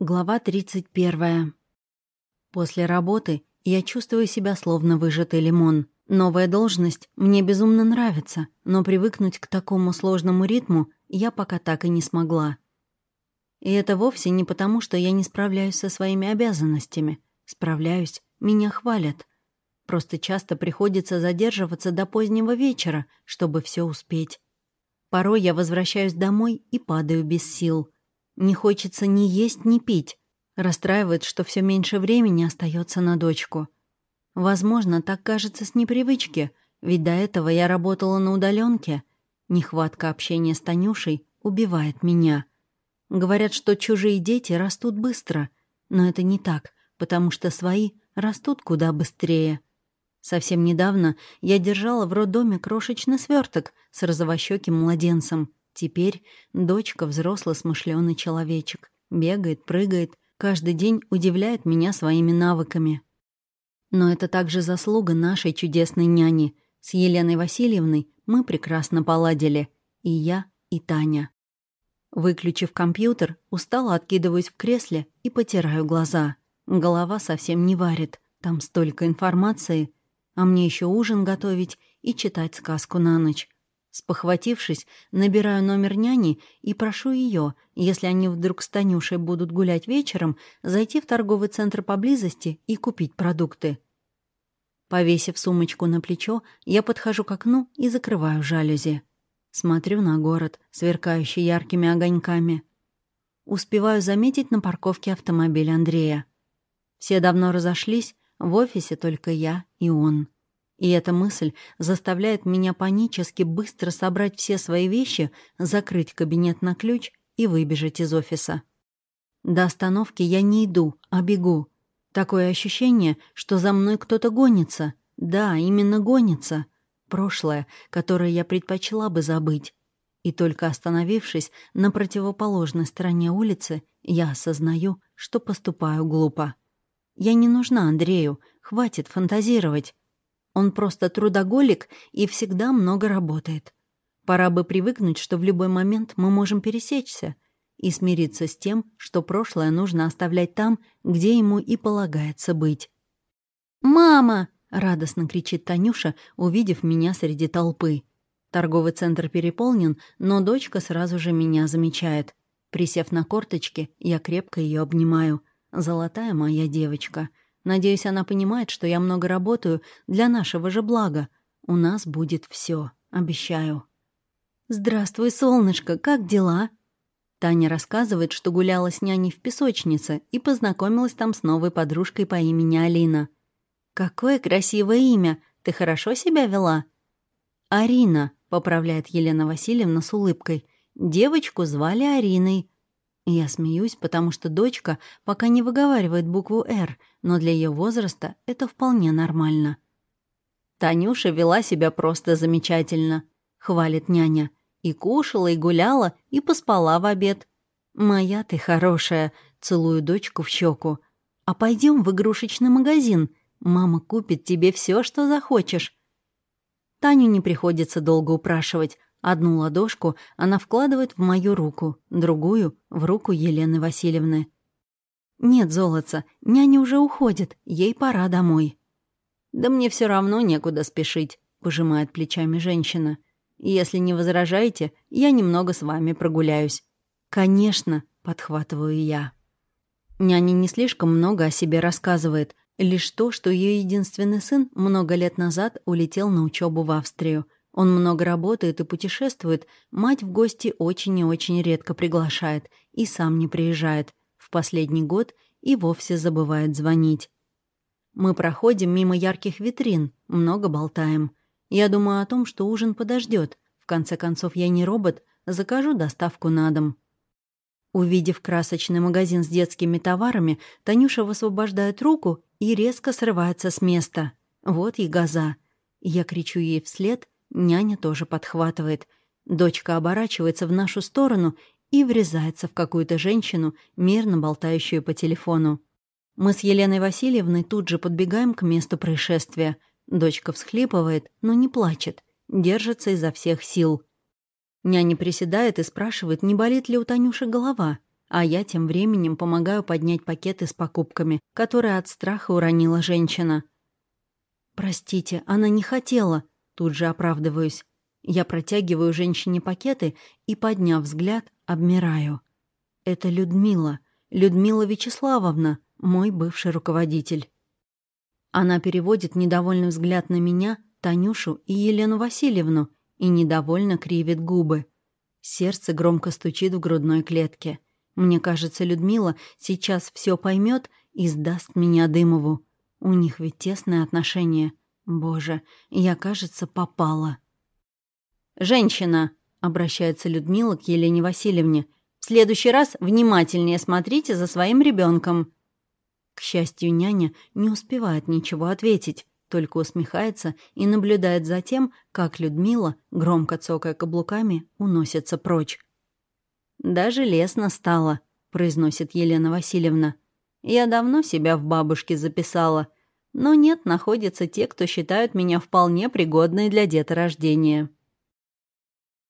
Глава 31. После работы я чувствую себя словно выжатый лимон. Новая должность мне безумно нравится, но привыкнуть к такому сложному ритму я пока так и не смогла. И это вовсе не потому, что я не справляюсь со своими обязанностями. Справляюсь, меня хвалят. Просто часто приходится задерживаться до позднего вечера, чтобы все успеть. Порой я возвращаюсь домой и падаю без сил — не хочется ни есть, ни пить. Расстраивает, что все меньше времени остается на дочку. Возможно, так кажется с непривычки, ведь до этого я работала на удаленке. Нехватка общения с Танюшей убивает меня. Говорят, что чужие дети растут быстро, но это не так, потому что свои растут куда быстрее. Совсем недавно я держала в роддоме крошечный сверток с розовощеким младенцем — Теперь дочка взрослый смышленый человечек. Бегает, прыгает, каждый день удивляет меня своими навыками. Но это также заслуга нашей чудесной няни. С Еленой Васильевной мы прекрасно поладили. И я, и Таня. Выключив компьютер, устало откидываюсь в кресле и потираю глаза. Голова совсем не варит. Там столько информации. А мне еще ужин готовить и читать сказку на ночь. Спохватившись, набираю номер няни и прошу ее, если они вдруг с Танюшей будут гулять вечером, зайти в торговый центр поблизости и купить продукты. Повесив сумочку на плечо, я подхожу к окну и закрываю жалюзи. Смотрю на город, сверкающий яркими огоньками. Успеваю заметить на парковке автомобиль Андрея. Все давно разошлись, в офисе только я и он. И эта мысль заставляет меня панически быстро собрать все свои вещи, закрыть кабинет на ключ и выбежать из офиса. До остановки я не иду, а бегу. Такое ощущение, что за мной кто-то гонится. Да, именно гонится. Прошлое, которое я предпочла бы забыть. И только остановившись на противоположной стороне улицы, я осознаю, что поступаю глупо. Я не нужна Андрею, хватит фантазировать. Он просто трудоголик и всегда много работает. Пора бы привыкнуть, что в любой момент мы можем пересечься и смириться с тем, что прошлое нужно оставлять там, где ему и полагается быть. «Мама!» — радостно кричит Танюша, увидев меня среди толпы. Торговый центр переполнен, но дочка сразу же меня замечает. Присев на корточки, я крепко ее обнимаю. Золотая моя девочка — Надеюсь, она понимает, что я много работаю для нашего же блага. У нас будет все, обещаю. «Здравствуй, солнышко, как дела?» Таня рассказывает, что гуляла с няней в песочнице и познакомилась там с новой подружкой по имени Алина. «Какое красивое имя! Ты хорошо себя вела?» «Арина», — поправляет Елена Васильевна с улыбкой. «Девочку звали Ариной. Я смеюсь, потому что дочка пока не выговаривает букву «Р», но для ее возраста это вполне нормально. «Танюша вела себя просто замечательно», — хвалит няня. «И кушала, и гуляла, и поспала в обед». «Моя ты хорошая», — целую дочку в щеку. «А пойдем в игрушечный магазин. Мама купит тебе все, что захочешь». Таню не приходится долго упрашивать. Одну ладошку она вкладывает в мою руку, другую — в руку Елены Васильевны. «Нет, золотца, няня уже уходит, ей пора домой». «Да мне все равно некуда спешить», — пожимает плечами женщина. «Если не возражаете, я немного с вами прогуляюсь». «Конечно», — подхватываю я. Няня не слишком много о себе рассказывает, лишь то, что ее единственный сын много лет назад улетел на учебу в Австрию — он много работает и путешествует, мать в гости очень и очень редко приглашает и сам не приезжает. В последний год и вовсе забывает звонить. Мы проходим мимо ярких витрин, много болтаем. Я думаю о том, что ужин подождет. В конце концов, я не робот, закажу доставку на дом. Увидев красочный магазин с детскими товарами, Танюша высвобождает руку и резко срывается с места. Вот и газа. Я кричу ей вслед — Няня тоже подхватывает. Дочка оборачивается в нашу сторону и врезается в какую-то женщину, мирно болтающую по телефону. Мы с Еленой Васильевной тут же подбегаем к месту происшествия. Дочка всхлипывает, но не плачет, держится изо всех сил. Няня приседает и спрашивает, не болит ли у Танюши голова. А я тем временем помогаю поднять пакеты с покупками, которые от страха уронила женщина. «Простите, она не хотела», — тут же оправдываюсь. Я протягиваю женщине пакеты и, подняв взгляд, обмираю. Это Людмила, Людмила Вячеславовна, мой бывший руководитель. Она переводит недовольный взгляд на меня, Танюшу и Елену Васильевну и недовольно кривит губы. Сердце громко стучит в грудной клетке. Мне кажется, Людмила сейчас все поймет и сдаст меня Дымову. У них ведь тесные отношения. Боже, я, кажется, попала. «Женщина!» — обращается Людмила к Елене Васильевне. «В следующий раз внимательнее смотрите за своим ребенком. К счастью, няня не успевает ничего ответить, только усмехается и наблюдает за тем, как Людмила, громко цокая каблуками, уносится прочь. «Даже лестно стало», — произносит Елена Васильевна. «Я давно себя в бабушке записала, но нет, находятся те, кто считают меня вполне пригодной для деторождения».